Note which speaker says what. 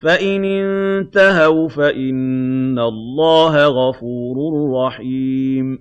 Speaker 1: فَإِنِ انتَهَوْا فَإِنَّ اللَّهَ غَفُورٌ رَّحِيمٌ